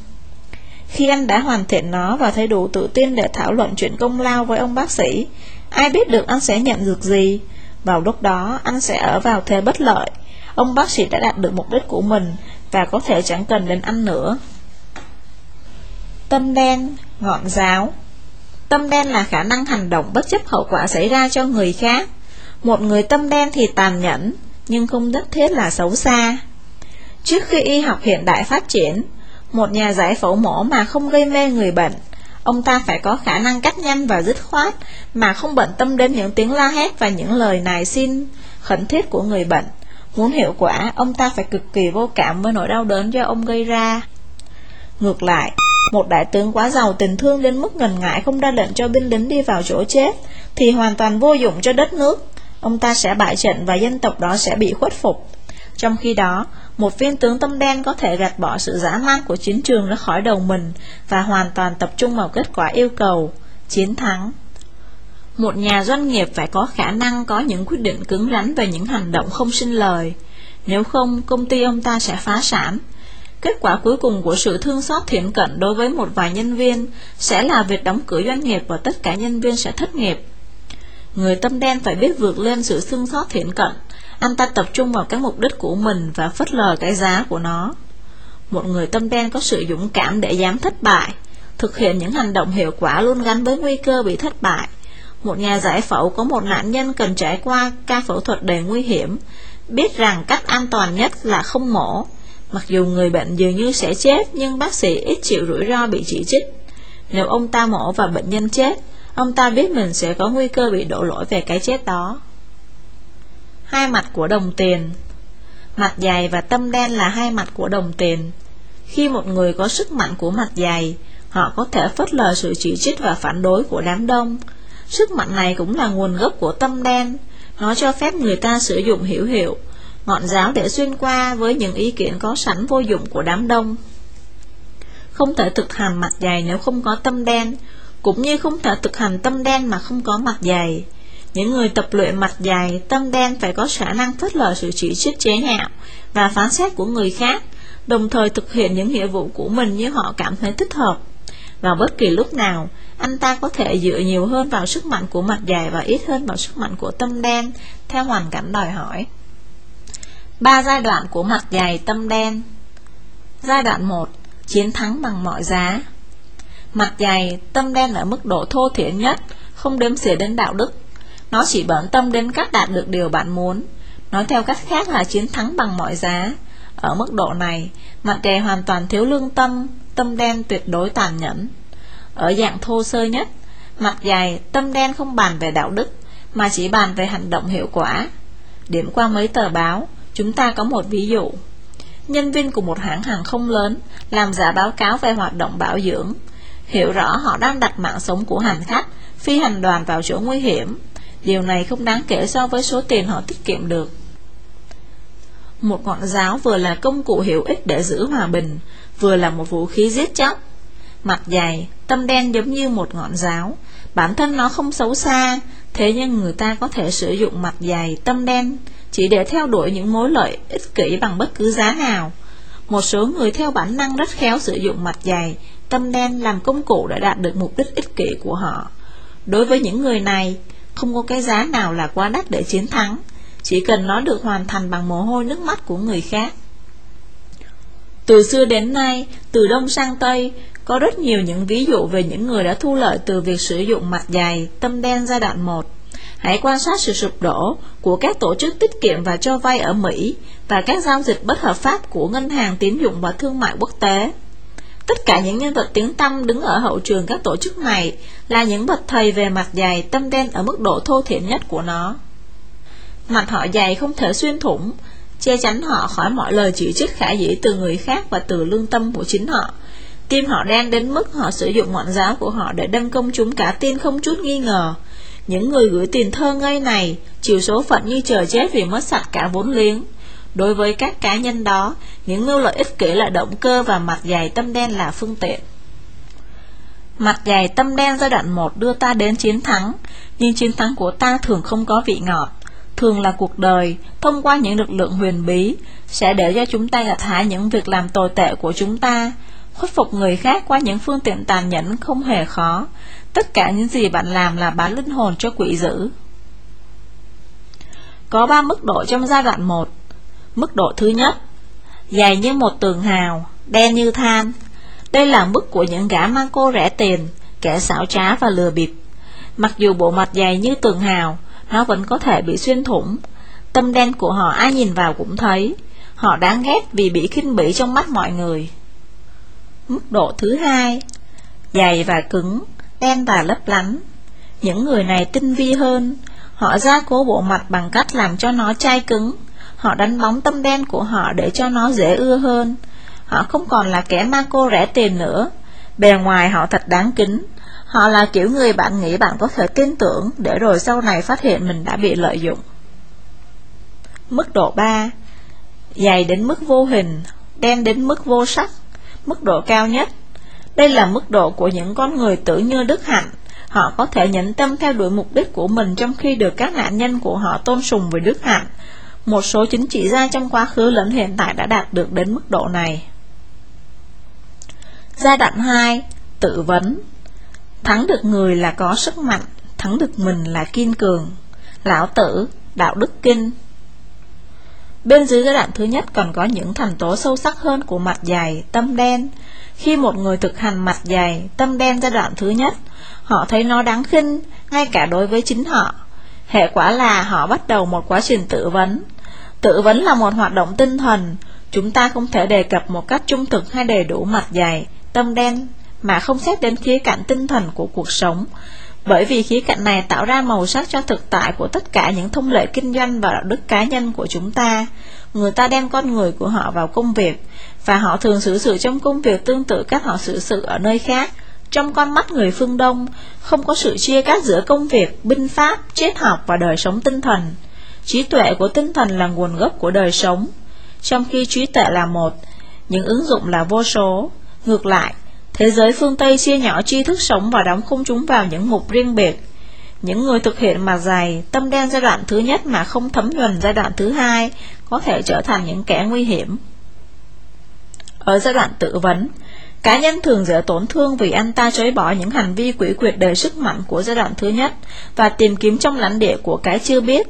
Khi anh đã hoàn thiện nó và thấy đủ tự tin để thảo luận chuyện công lao với ông bác sĩ, ai biết được anh sẽ nhận được gì? Vào lúc đó, anh sẽ ở vào thế bất lợi. Ông bác sĩ đã đạt được mục đích của mình và có thể chẳng cần đến anh nữa. Tâm đen, ngọn giáo Tâm đen là khả năng hành động bất chấp hậu quả xảy ra cho người khác. Một người tâm đen thì tàn nhẫn, nhưng không nhất thiết là xấu xa. Trước khi y học hiện đại phát triển, một nhà giải phẫu mổ mà không gây mê người bệnh, ông ta phải có khả năng cắt nhanh và dứt khoát, mà không bận tâm đến những tiếng la hét và những lời nài xin khẩn thiết của người bệnh. Muốn hiệu quả, ông ta phải cực kỳ vô cảm với nỗi đau đớn do ông gây ra. Ngược lại, một đại tướng quá giàu tình thương đến mức ngần ngại không ra lệnh cho binh lính đi vào chỗ chết, thì hoàn toàn vô dụng cho đất nước. Ông ta sẽ bại trận và dân tộc đó sẽ bị khuất phục. Trong khi đó, một viên tướng tâm đen có thể gạt bỏ sự dã man của chiến trường ra khỏi đầu mình và hoàn toàn tập trung vào kết quả yêu cầu, chiến thắng. Một nhà doanh nghiệp phải có khả năng có những quyết định cứng rắn về những hành động không sinh lời. Nếu không, công ty ông ta sẽ phá sản. Kết quả cuối cùng của sự thương xót thiện cận đối với một vài nhân viên sẽ là việc đóng cửa doanh nghiệp và tất cả nhân viên sẽ thất nghiệp. Người tâm đen phải biết vượt lên sự thương xót thiện cận, anh ta tập trung vào cái mục đích của mình và phớt lờ cái giá của nó. Một người tâm đen có sự dũng cảm để dám thất bại, thực hiện những hành động hiệu quả luôn gắn với nguy cơ bị thất bại. Một nhà giải phẫu có một nạn nhân cần trải qua ca phẫu thuật đầy nguy hiểm, biết rằng cách an toàn nhất là không mổ, Mặc dù người bệnh dường như sẽ chết nhưng bác sĩ ít chịu rủi ro bị chỉ trích. Nếu ông ta mổ và bệnh nhân chết, ông ta biết mình sẽ có nguy cơ bị đổ lỗi về cái chết đó. Hai mặt của đồng tiền Mặt dày và tâm đen là hai mặt của đồng tiền. Khi một người có sức mạnh của mặt dày, họ có thể phớt lờ sự chỉ trích và phản đối của đám đông. Sức mạnh này cũng là nguồn gốc của tâm đen. Nó cho phép người ta sử dụng hiểu hiệu, ngọn giáo để xuyên qua với những ý kiến có sẵn vô dụng của đám đông. Không thể thực hành mặt dày nếu không có tâm đen, cũng như không thể thực hành tâm đen mà không có mặt dày. Những người tập luyện mặt dày, tâm đen phải có khả năng phớt lờ sự chỉ trích chế nhạo và phán xét của người khác, đồng thời thực hiện những nghĩa vụ của mình như họ cảm thấy thích hợp. Vào bất kỳ lúc nào, anh ta có thể dựa nhiều hơn vào sức mạnh của mặt dày và ít hơn vào sức mạnh của tâm đen, theo hoàn cảnh đòi hỏi. Ba giai đoạn của mặt dày tâm đen Giai đoạn 1 Chiến thắng bằng mọi giá Mặt dày, tâm đen ở mức độ thô thiển nhất Không đếm xỉa đến đạo đức nó chỉ bận tâm đến cách đạt được điều bạn muốn Nói theo cách khác là chiến thắng bằng mọi giá Ở mức độ này Mặt trời hoàn toàn thiếu lương tâm Tâm đen tuyệt đối tàn nhẫn Ở dạng thô sơ nhất Mặt dày, tâm đen không bàn về đạo đức Mà chỉ bàn về hành động hiệu quả Điểm qua mấy tờ báo Chúng ta có một ví dụ. Nhân viên của một hãng hàng không lớn làm giả báo cáo về hoạt động bảo dưỡng, hiểu rõ họ đang đặt mạng sống của hành khách, phi hành đoàn vào chỗ nguy hiểm. Điều này không đáng kể so với số tiền họ tiết kiệm được. Một ngọn giáo vừa là công cụ hữu ích để giữ hòa bình, vừa là một vũ khí giết chóc. Mặt dày, tâm đen giống như một ngọn giáo, bản thân nó không xấu xa, thế nhưng người ta có thể sử dụng mặt dày, tâm đen chỉ để theo đuổi những mối lợi ích kỷ bằng bất cứ giá nào. Một số người theo bản năng rất khéo sử dụng mặt dày, tâm đen làm công cụ để đạt được mục đích ích kỷ của họ. Đối với những người này, không có cái giá nào là quá đắt để chiến thắng, chỉ cần nó được hoàn thành bằng mồ hôi nước mắt của người khác. Từ xưa đến nay, từ Đông sang Tây, có rất nhiều những ví dụ về những người đã thu lợi từ việc sử dụng mặt dày, tâm đen giai đoạn 1. Hãy quan sát sự sụp đổ của các tổ chức tiết kiệm và cho vay ở Mỹ và các giao dịch bất hợp pháp của ngân hàng tín dụng và thương mại quốc tế. Tất cả những nhân vật tiếng tăm đứng ở hậu trường các tổ chức này là những bậc thầy về mặt dày tâm đen ở mức độ thô thiển nhất của nó. Mặt họ dày không thể xuyên thủng, che chắn họ khỏi mọi lời chỉ trích khả dĩ từ người khác và từ lương tâm của chính họ. Tim họ đen đến mức họ sử dụng ngọn giáo của họ để đâm công chúng cả tin không chút nghi ngờ. Những người gửi tiền thơ ngây này chịu số phận như chờ chết vì mất sạch cả vốn liếng. Đối với các cá nhân đó, những mưu lợi ích kỷ là động cơ và mặt dày tâm đen là phương tiện. Mặt dày tâm đen giai đoạn 1 đưa ta đến chiến thắng, nhưng chiến thắng của ta thường không có vị ngọt. Thường là cuộc đời, thông qua những lực lượng huyền bí, sẽ để cho chúng ta gặt hái những việc làm tồi tệ của chúng ta, khuất phục người khác qua những phương tiện tàn nhẫn không hề khó. Tất cả những gì bạn làm là bán linh hồn cho quỷ dữ. Có ba mức độ trong giai đoạn 1. Mức độ thứ nhất, dày như một tường hào, đen như than. Đây là mức của những gã mang cô rẻ tiền, kẻ xảo trá và lừa bịp. Mặc dù bộ mặt dày như tường hào, nó vẫn có thể bị xuyên thủng. Tâm đen của họ ai nhìn vào cũng thấy. Họ đáng ghét vì bị khinh bỉ trong mắt mọi người. Mức độ thứ hai, dày và cứng, đen và lấp lánh. Những người này tinh vi hơn, họ gia cố bộ mặt bằng cách làm cho nó chai cứng, họ đánh bóng tâm đen của họ để cho nó dễ ưa hơn. Họ không còn là kẻ ma cô rẻ tiền nữa, bề ngoài họ thật đáng kính. Họ là kiểu người bạn nghĩ bạn có thể tin tưởng để rồi sau này phát hiện mình đã bị lợi dụng. Mức độ 3 Dày đến mức vô hình, đen đến mức vô sắc, mức độ cao nhất đây là mức độ của những con người tưởng như Đức Hạnh. Họ có thể nhẫn tâm theo đuổi mục đích của mình trong khi được các nạn nhân của họ tôn sùng về Đức Hạnh. Một số chính trị gia trong quá khứ lẫn hiện tại đã đạt được đến mức độ này. Giai đoạn 2. Tự vấn Thắng được người là có sức mạnh, thắng được mình là kiên cường. Lão tử, đạo đức kinh Bên dưới giai đoạn thứ nhất còn có những thành tố sâu sắc hơn của mặt dày tâm đen, khi một người thực hành mặt dày, tâm đen giai đoạn thứ nhất, họ thấy nó đáng khinh, ngay cả đối với chính họ. Hệ quả là họ bắt đầu một quá trình tự vấn. Tự vấn là một hoạt động tinh thần, chúng ta không thể đề cập một cách trung thực hay đầy đủ mặt dày, tâm đen, mà không xét đến khía cạnh tinh thần của cuộc sống. Bởi vì khía cạnh này tạo ra màu sắc cho thực tại của tất cả những thông lệ kinh doanh và đạo đức cá nhân của chúng ta. Người ta đem con người của họ vào công việc, và họ thường xử sự trong công việc tương tự cách họ xử sự ở nơi khác. Trong con mắt người phương Đông, không có sự chia cắt giữa công việc, binh pháp, triết học và đời sống tinh thần. Trí tuệ của tinh thần là nguồn gốc của đời sống, trong khi trí tuệ là một, những ứng dụng là vô số. Ngược lại, thế giới phương Tây chia nhỏ tri thức sống và đóng khung chúng vào những mục riêng biệt. Những người thực hiện mà dày, tâm đen giai đoạn thứ nhất mà không thấm nhuần giai đoạn thứ hai, có thể trở thành những kẻ nguy hiểm. Ở giai đoạn tự vấn, cá nhân thường dễ tổn thương vì anh ta chối bỏ những hành vi quỷ quyệt đầy sức mạnh của giai đoạn thứ nhất và tìm kiếm trong lãnh địa của cái chưa biết.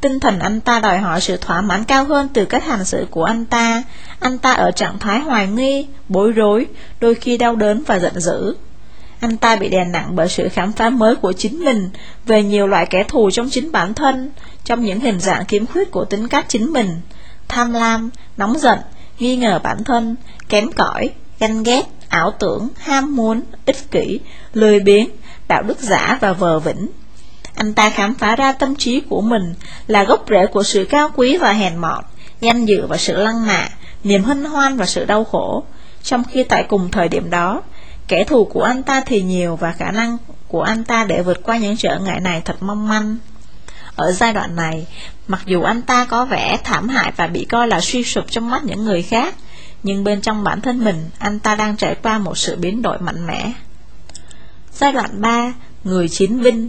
Tinh thần anh ta đòi hỏi sự thỏa mãn cao hơn từ cách hành xử của anh ta. Anh ta ở trạng thái hoài nghi, bối rối, đôi khi đau đớn và giận dữ. Anh ta bị đè nặng bởi sự khám phá mới của chính mình về nhiều loại kẻ thù trong chính bản thân, trong những hình dạng kiếm khuyết của tính cách chính mình. Tham lam, nóng giận, nghi ngờ bản thân, kém cỏi, ganh ghét, ảo tưởng, ham muốn, ích kỷ, lười biếng, đạo đức giả và vờ vĩnh. Anh ta khám phá ra tâm trí của mình là gốc rễ của sự cao quý và hèn mọn, danh dự và sự lăng mạ, niềm hân hoan và sự đau khổ. Trong khi tại cùng thời điểm đó, kẻ thù của anh ta thì nhiều và khả năng của anh ta để vượt qua những trở ngại này thật mong manh. Ở giai đoạn này, mặc dù anh ta có vẻ thảm hại và bị coi là suy sụp trong mắt những người khác, nhưng bên trong bản thân mình, anh ta đang trải qua một sự biến đổi mạnh mẽ. Giai đoạn 3, người chiến binh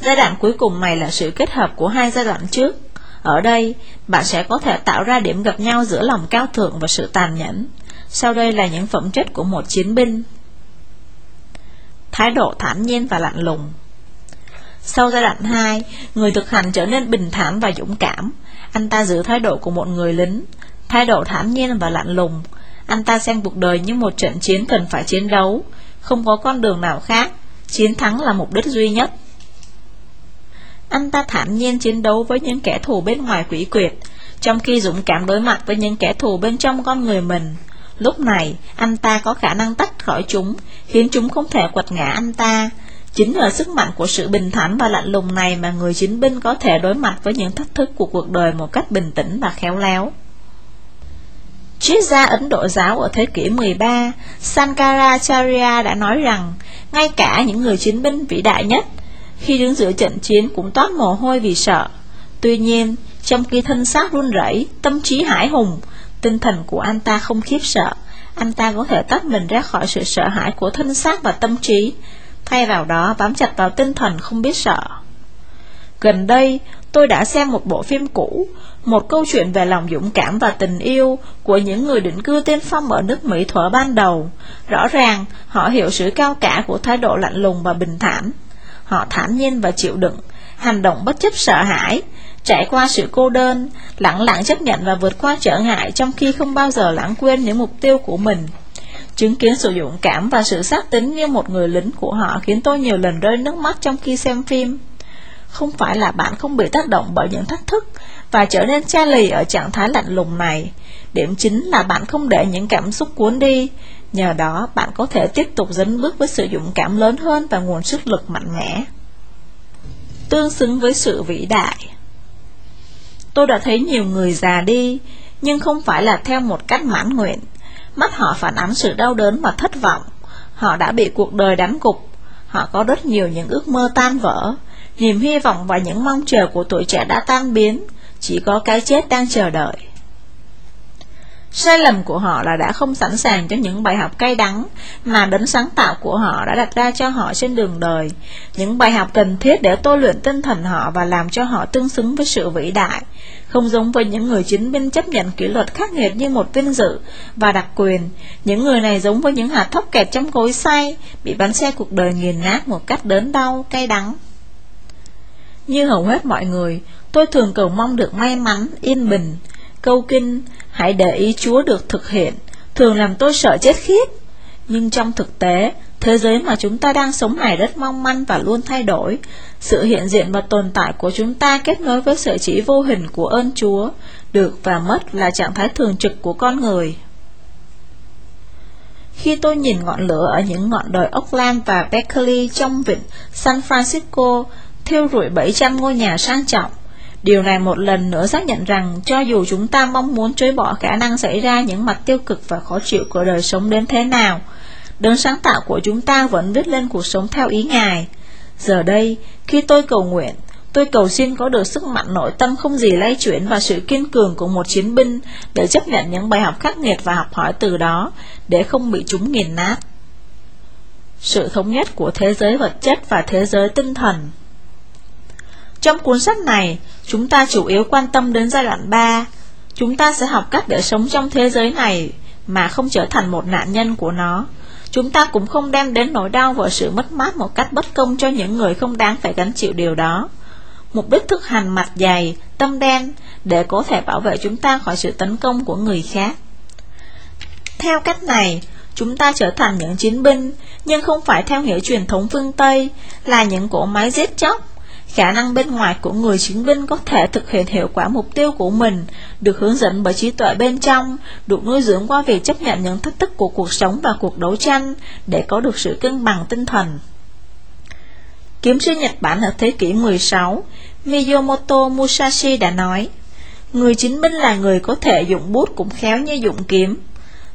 Giai đoạn cuối cùng này là sự kết hợp của hai giai đoạn trước. Ở đây, bạn sẽ có thể tạo ra điểm gặp nhau giữa lòng cao thượng và sự tàn nhẫn. Sau đây là những phẩm chất của một chiến binh. Thái độ thản nhiên và lạnh lùng sau giai đoạn 2, người thực hành trở nên bình thản và dũng cảm. Anh ta giữ thái độ của một người lính, thái độ thản nhiên và lạnh lùng. Anh ta xem cuộc đời như một trận chiến cần phải chiến đấu, không có con đường nào khác, chiến thắng là mục đích duy nhất. Anh ta thản nhiên chiến đấu với những kẻ thù bên ngoài quỷ quyệt, trong khi dũng cảm đối mặt với những kẻ thù bên trong con người mình. Lúc này, anh ta có khả năng tách khỏi chúng, khiến chúng không thể quật ngã anh ta, Chính nhờ sức mạnh của sự bình thản và lạnh lùng này mà người chiến binh có thể đối mặt với những thách thức của cuộc đời một cách bình tĩnh và khéo léo. Triết gia Ấn Độ giáo ở thế kỷ 13, Sankaracharya đã nói rằng, ngay cả những người chiến binh vĩ đại nhất, khi đứng giữa trận chiến cũng toát mồ hôi vì sợ. Tuy nhiên, trong khi thân xác run rẩy, tâm trí hải hùng, tinh thần của anh ta không khiếp sợ, anh ta có thể tách mình ra khỏi sự sợ hãi của thân xác và tâm trí, thay vào đó bám chặt vào tinh thần không biết sợ. Gần đây, tôi đã xem một bộ phim cũ, một câu chuyện về lòng dũng cảm và tình yêu của những người định cư tiên phong ở nước Mỹ thuở ban đầu. Rõ ràng, họ hiểu sự cao cả của thái độ lạnh lùng và bình thản. Họ thản nhiên và chịu đựng, hành động bất chấp sợ hãi, trải qua sự cô đơn, lặng lặng chấp nhận và vượt qua trở ngại trong khi không bao giờ lãng quên những mục tiêu của mình. Chứng kiến sự dũng cảm và sự xác tính như một người lính của họ khiến tôi nhiều lần rơi nước mắt trong khi xem phim. Không phải là bạn không bị tác động bởi những thách thức và trở nên cha lì ở trạng thái lạnh lùng này. Điểm chính là bạn không để những cảm xúc cuốn đi. Nhờ đó, bạn có thể tiếp tục dấn bước với sự dũng cảm lớn hơn và nguồn sức lực mạnh mẽ. Tương xứng với sự vĩ đại Tôi đã thấy nhiều người già đi, nhưng không phải là theo một cách mãn nguyện. Mắt họ phản ánh sự đau đớn và thất vọng. Họ đã bị cuộc đời đánh gục. Họ có rất nhiều những ước mơ tan vỡ. Niềm hy vọng và những mong chờ của tuổi trẻ đã tan biến. Chỉ có cái chết đang chờ đợi. Sai lầm của họ là đã không sẵn sàng cho những bài học cay đắng mà đấng sáng tạo của họ đã đặt ra cho họ trên đường đời. Những bài học cần thiết để tôi luyện tinh thần họ và làm cho họ tương xứng với sự vĩ đại. Không giống với những người chiến binh chấp nhận kỷ luật khắc nghiệt như một vinh dự và đặc quyền. Những người này giống với những hạt thóc kẹt trong cối xay, bị bắn xe cuộc đời nghiền nát một cách đớn đau, cay đắng. Như hầu hết mọi người, tôi thường cầu mong được may mắn, yên bình, câu kinh, hãy để ý Chúa được thực hiện, thường làm tôi sợ chết khiếp. Nhưng trong thực tế, thế giới mà chúng ta đang sống này rất mong manh và luôn thay đổi. Sự hiện diện và tồn tại của chúng ta kết nối với sự chỉ vô hình của ơn Chúa, được và mất là trạng thái thường trực của con người. Khi tôi nhìn ngọn lửa ở những ngọn đồi Oakland và Berkeley trong vịnh San Francisco, thiêu rụi 700 ngôi nhà sang trọng, Điều này một lần nữa xác nhận rằng cho dù chúng ta mong muốn chối bỏ khả năng xảy ra những mặt tiêu cực và khó chịu của đời sống đến thế nào, đấng sáng tạo của chúng ta vẫn viết lên cuộc sống theo ý Ngài. Giờ đây, khi tôi cầu nguyện, tôi cầu xin có được sức mạnh nội tâm không gì lay chuyển và sự kiên cường của một chiến binh để chấp nhận những bài học khắc nghiệt và học hỏi từ đó để không bị chúng nghiền nát. Sự thống nhất của thế giới vật chất và thế giới tinh thần trong cuốn sách này, chúng ta chủ yếu quan tâm đến giai đoạn 3. Chúng ta sẽ học cách để sống trong thế giới này mà không trở thành một nạn nhân của nó. Chúng ta cũng không đem đến nỗi đau và sự mất mát một cách bất công cho những người không đáng phải gánh chịu điều đó. Mục đích thực hành mặt dày, tâm đen để có thể bảo vệ chúng ta khỏi sự tấn công của người khác. Theo cách này, chúng ta trở thành những chiến binh, nhưng không phải theo nghĩa truyền thống phương Tây, là những cỗ máy giết chóc, Khả năng bên ngoài của người chiến binh có thể thực hiện hiệu quả mục tiêu của mình, được hướng dẫn bởi trí tuệ bên trong, được nuôi dưỡng qua việc chấp nhận những thách thức của cuộc sống và cuộc đấu tranh để có được sự cân bằng tinh thần. Kiếm sư Nhật Bản ở thế kỷ 16, Miyamoto Musashi đã nói, Người chiến binh là người có thể dụng bút cũng khéo như dụng kiếm.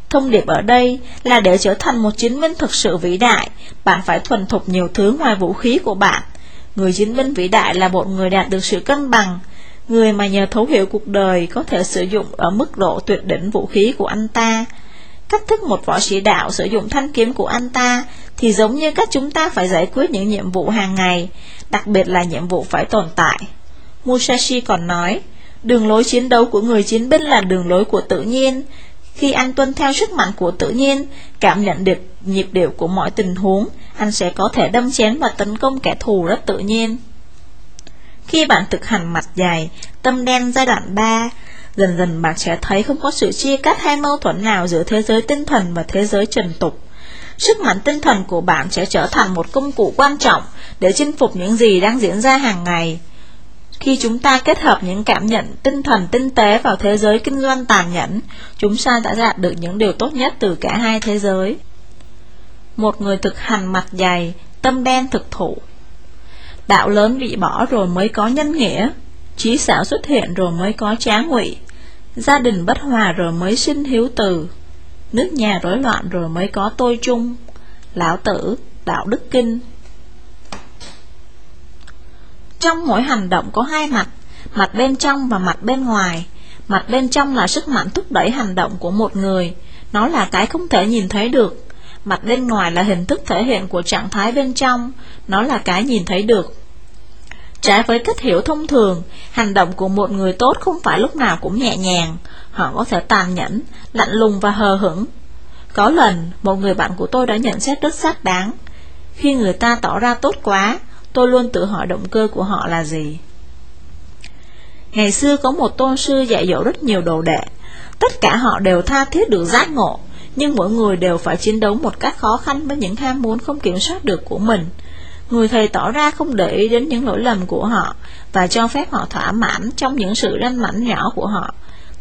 Thông điệp ở đây là để trở thành một chiến binh thực sự vĩ đại, bạn phải thuần thục nhiều thứ ngoài vũ khí của bạn, Người chiến binh vĩ đại là một người đạt được sự cân bằng, người mà nhờ thấu hiểu cuộc đời có thể sử dụng ở mức độ tuyệt đỉnh vũ khí của anh ta. Cách thức một võ sĩ đạo sử dụng thanh kiếm của anh ta thì giống như cách chúng ta phải giải quyết những nhiệm vụ hàng ngày, đặc biệt là nhiệm vụ phải tồn tại. Musashi còn nói, đường lối chiến đấu của người chiến binh là đường lối của tự nhiên, khi anh tuân theo sức mạnh của tự nhiên, cảm nhận được nhịp điệu của mọi tình huống, anh sẽ có thể đâm chém và tấn công kẻ thù rất tự nhiên. Khi bạn thực hành mặt dày, tâm đen giai đoạn 3, dần dần bạn sẽ thấy không có sự chia cắt hay mâu thuẫn nào giữa thế giới tinh thần và thế giới trần tục. Sức mạnh tinh thần của bạn sẽ trở thành một công cụ quan trọng để chinh phục những gì đang diễn ra hàng ngày. Khi chúng ta kết hợp những cảm nhận tinh thần tinh tế vào thế giới kinh doanh tàn nhẫn, chúng ta đã đạt được những điều tốt nhất từ cả hai thế giới. Một người thực hành mặt dày, tâm đen thực thụ. Đạo lớn bị bỏ rồi mới có nhân nghĩa, trí xảo xuất hiện rồi mới có trá ngụy, gia đình bất hòa rồi mới sinh hiếu từ, nước nhà rối loạn rồi mới có tôi chung, lão tử, đạo đức kinh. Trong mỗi hành động có hai mặt, mặt bên trong và mặt bên ngoài. Mặt bên trong là sức mạnh thúc đẩy hành động của một người, nó là cái không thể nhìn thấy được. Mặt bên ngoài là hình thức thể hiện của trạng thái bên trong, nó là cái nhìn thấy được. Trái với cách hiểu thông thường, hành động của một người tốt không phải lúc nào cũng nhẹ nhàng, họ có thể tàn nhẫn, lạnh lùng và hờ hững. Có lần, một người bạn của tôi đã nhận xét rất xác đáng. Khi người ta tỏ ra tốt quá, tôi luôn tự hỏi động cơ của họ là gì. Ngày xưa có một tôn sư dạy dỗ rất nhiều đồ đệ, tất cả họ đều tha thiết được giác ngộ, nhưng mỗi người đều phải chiến đấu một cách khó khăn với những ham muốn không kiểm soát được của mình. Người thầy tỏ ra không để ý đến những lỗi lầm của họ và cho phép họ thỏa mãn trong những sự ranh mảnh nhỏ của họ.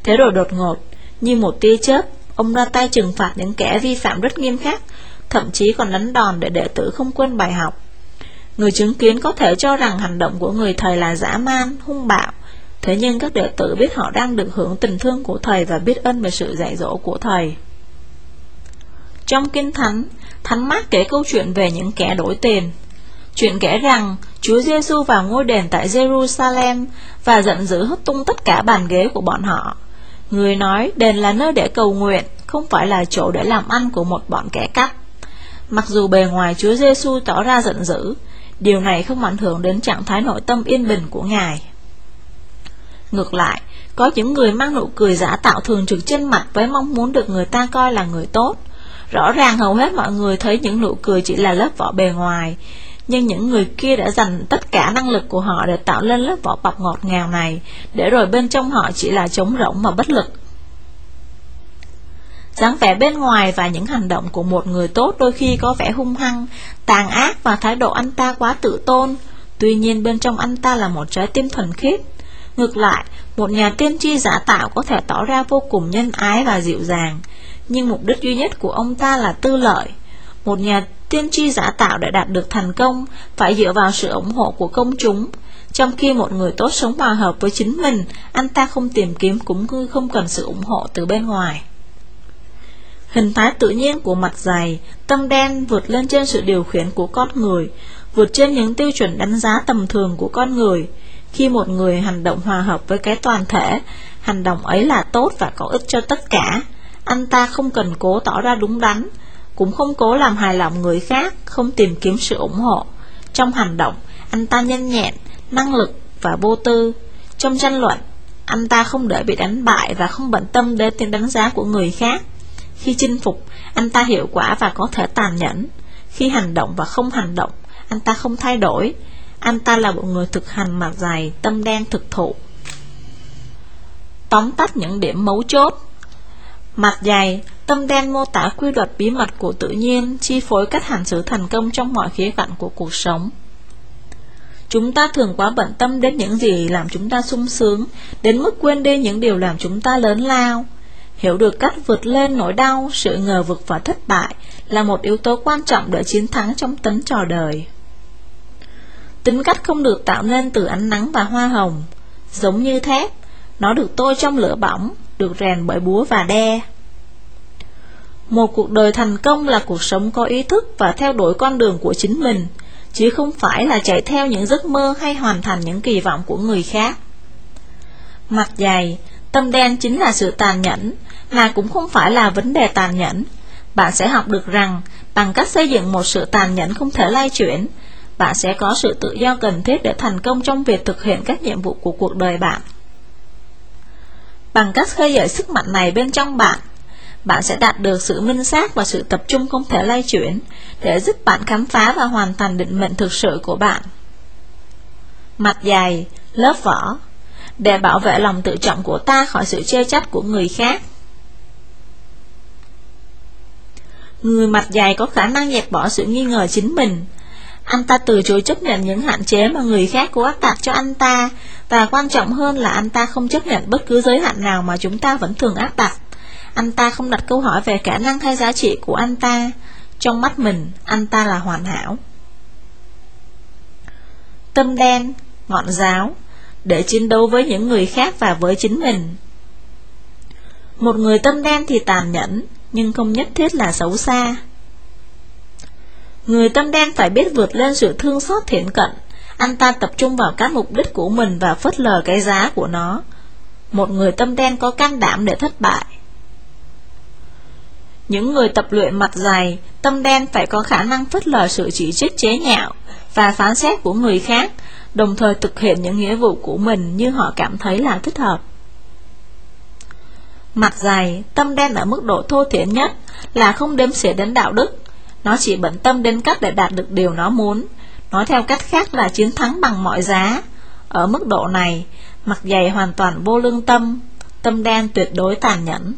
Thế rồi đột ngột, như một tia chớp, ông ra tay trừng phạt những kẻ vi phạm rất nghiêm khắc, thậm chí còn đánh đòn để đệ tử không quên bài học. Người chứng kiến có thể cho rằng hành động của người thầy là dã man, hung bạo, thế nhưng các đệ tử biết họ đang được hưởng tình thương của thầy và biết ơn về sự dạy dỗ của thầy. Trong Kinh Thánh, Thánh Mát kể câu chuyện về những kẻ đổi tiền. Chuyện kể rằng Chúa Giêsu vào ngôi đền tại Jerusalem và giận dữ hất tung tất cả bàn ghế của bọn họ. Người nói đền là nơi để cầu nguyện, không phải là chỗ để làm ăn của một bọn kẻ cắp. Mặc dù bề ngoài Chúa Giêsu tỏ ra giận dữ, điều này không ảnh hưởng đến trạng thái nội tâm yên bình của Ngài. Ngược lại, có những người mang nụ cười giả tạo thường trực trên mặt với mong muốn được người ta coi là người tốt. Rõ ràng hầu hết mọi người thấy những nụ cười chỉ là lớp vỏ bề ngoài, nhưng những người kia đã dành tất cả năng lực của họ để tạo lên lớp vỏ bọc ngọt ngào này, để rồi bên trong họ chỉ là trống rỗng và bất lực dáng vẻ bên ngoài và những hành động của một người tốt đôi khi có vẻ hung hăng, tàn ác và thái độ anh ta quá tự tôn, tuy nhiên bên trong anh ta là một trái tim thuần khiết. Ngược lại, một nhà tiên tri giả tạo có thể tỏ ra vô cùng nhân ái và dịu dàng, nhưng mục đích duy nhất của ông ta là tư lợi. Một nhà tiên tri giả tạo để đạt được thành công phải dựa vào sự ủng hộ của công chúng, trong khi một người tốt sống hòa hợp với chính mình, anh ta không tìm kiếm cũng không cần sự ủng hộ từ bên ngoài. Hình thái tự nhiên của mặt dày, tâm đen vượt lên trên sự điều khiển của con người, vượt trên những tiêu chuẩn đánh giá tầm thường của con người. Khi một người hành động hòa hợp với cái toàn thể, hành động ấy là tốt và có ích cho tất cả. Anh ta không cần cố tỏ ra đúng đắn, cũng không cố làm hài lòng người khác, không tìm kiếm sự ủng hộ. Trong hành động, anh ta nhanh nhẹn, năng lực và vô tư. Trong tranh luận, anh ta không để bị đánh bại và không bận tâm đến tiếng đánh giá của người khác. Khi chinh phục, anh ta hiệu quả và có thể tàn nhẫn. Khi hành động và không hành động, anh ta không thay đổi. Anh ta là một người thực hành mặt dày, tâm đen thực thụ. Tóm tắt những điểm mấu chốt Mặt dày, tâm đen mô tả quy luật bí mật của tự nhiên, chi phối cách hành xử thành công trong mọi khía cạnh của cuộc sống. Chúng ta thường quá bận tâm đến những gì làm chúng ta sung sướng, đến mức quên đi những điều làm chúng ta lớn lao. Hiểu được cách vượt lên nỗi đau, sự ngờ vực và thất bại là một yếu tố quan trọng để chiến thắng trong tấn trò đời. Tính cách không được tạo nên từ ánh nắng và hoa hồng, giống như thép, nó được tôi trong lửa bỏng, được rèn bởi búa và đe. Một cuộc đời thành công là cuộc sống có ý thức và theo đuổi con đường của chính mình, chứ không phải là chạy theo những giấc mơ hay hoàn thành những kỳ vọng của người khác. Mặt dày, tâm đen chính là sự tàn nhẫn, mà cũng không phải là vấn đề tàn nhẫn. Bạn sẽ học được rằng, bằng cách xây dựng một sự tàn nhẫn không thể lay chuyển, bạn sẽ có sự tự do cần thiết để thành công trong việc thực hiện các nhiệm vụ của cuộc đời bạn. Bằng cách khơi dậy sức mạnh này bên trong bạn, bạn sẽ đạt được sự minh xác và sự tập trung không thể lay chuyển để giúp bạn khám phá và hoàn thành định mệnh thực sự của bạn. Mặt dày, lớp vỏ để bảo vệ lòng tự trọng của ta khỏi sự chê trách của người khác. Người mặt dày có khả năng dẹp bỏ sự nghi ngờ chính mình. Anh ta từ chối chấp nhận những hạn chế mà người khác cố áp đặt cho anh ta, và quan trọng hơn là anh ta không chấp nhận bất cứ giới hạn nào mà chúng ta vẫn thường áp đặt. Anh ta không đặt câu hỏi về khả năng hay giá trị của anh ta. Trong mắt mình, anh ta là hoàn hảo. tâm đen, ngọn giáo, để chiến đấu với những người khác và với chính mình. Một người tâm đen thì tàn nhẫn, nhưng không nhất thiết là xấu xa. Người tâm đen phải biết vượt lên sự thương xót thiện cận, anh ta tập trung vào các mục đích của mình và phớt lờ cái giá của nó. Một người tâm đen có can đảm để thất bại. Những người tập luyện mặt dày, tâm đen phải có khả năng phớt lờ sự chỉ trích chế nhạo và phán xét của người khác, đồng thời thực hiện những nghĩa vụ của mình như họ cảm thấy là thích hợp. Mặt dày, tâm đen ở mức độ thô thiển nhất là không đếm xỉa đến đạo đức. Nó chỉ bận tâm đến cách để đạt được điều nó muốn. Nói theo cách khác là chiến thắng bằng mọi giá. Ở mức độ này, mặt dày hoàn toàn vô lương tâm, tâm đen tuyệt đối tàn nhẫn.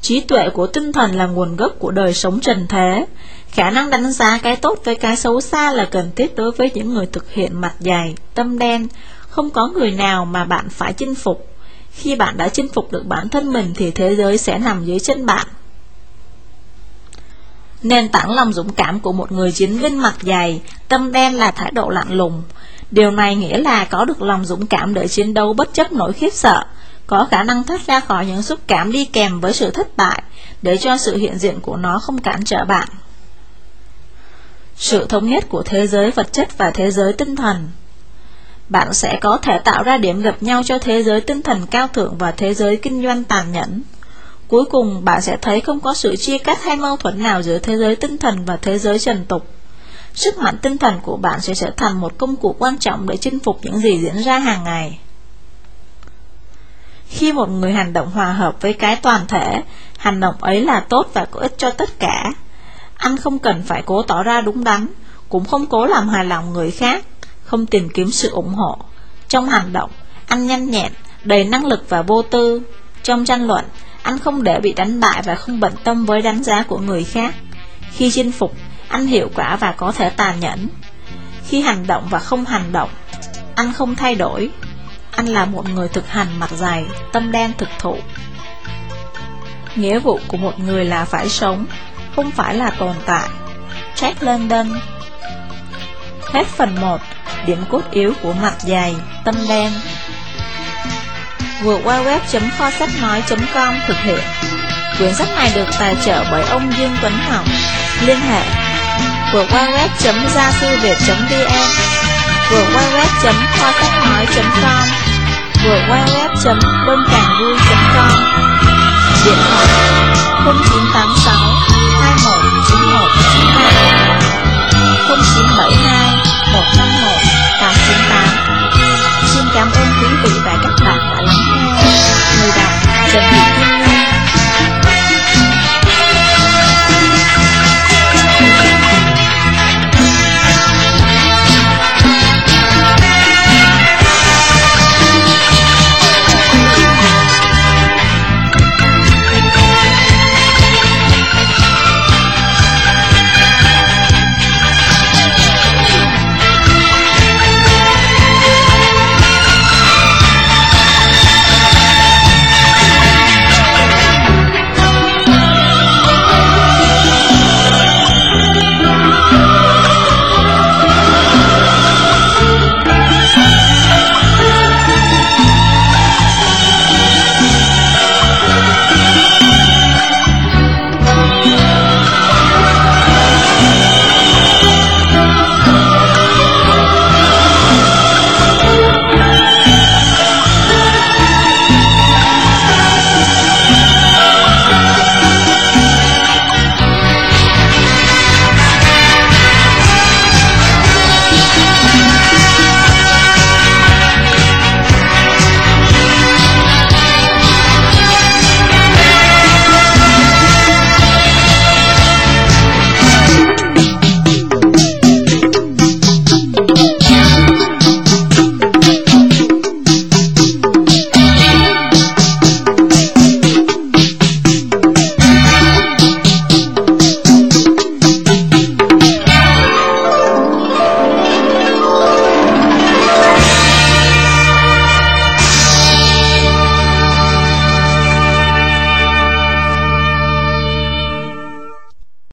Trí tuệ của tinh thần là nguồn gốc của đời sống trần thế. Khả năng đánh giá cái tốt với cái xấu xa là cần thiết đối với những người thực hiện mặt dày, tâm đen. Không có người nào mà bạn phải chinh phục. Khi bạn đã chinh phục được bản thân mình thì thế giới sẽ nằm dưới chân bạn. Nền tảng lòng dũng cảm của một người chiến binh mặt dày, tâm đen là thái độ lạnh lùng. Điều này nghĩa là có được lòng dũng cảm để chiến đấu bất chấp nỗi khiếp sợ, có khả năng thoát ra khỏi những xúc cảm đi kèm với sự thất bại, để cho sự hiện diện của nó không cản trở bạn. Sự thống nhất của thế giới vật chất và thế giới tinh thần bạn sẽ có thể tạo ra điểm gặp nhau cho thế giới tinh thần cao thượng và thế giới kinh doanh tàn nhẫn. Cuối cùng, bạn sẽ thấy không có sự chia cắt hay mâu thuẫn nào giữa thế giới tinh thần và thế giới trần tục. Sức mạnh tinh thần của bạn sẽ trở thành một công cụ quan trọng để chinh phục những gì diễn ra hàng ngày. Khi một người hành động hòa hợp với cái toàn thể, hành động ấy là tốt và có ích cho tất cả. Anh không cần phải cố tỏ ra đúng đắn, cũng không cố làm hài lòng người khác, không tìm kiếm sự ủng hộ. Trong hành động, anh nhanh nhẹn, đầy năng lực và vô tư. Trong tranh luận, anh không để bị đánh bại và không bận tâm với đánh giá của người khác. Khi chinh phục, anh hiệu quả và có thể tàn nhẫn. Khi hành động và không hành động, anh không thay đổi. Anh là một người thực hành mặt dày, tâm đen thực thụ. Nghĩa vụ của một người là phải sống, không phải là tồn tại. Jack London Hết phần 1 Điểm cốt yếu của mặt dày, tâm đen. Vượt qua web.kho sách nói.com thực hiện. Quyển sách này được tài trợ bởi ông Dương Tuấn Ngọc Liên hệ vượt qua web.gia sư việt.vn vượt qua web.kho sách nói.com vượt qua web.bên càng vui.com Điện thoại 0986 219192 0972 151 Xin cảm ơn quý vị và các bạn đã lắng nghe. Người bạn Trần Thị Kim.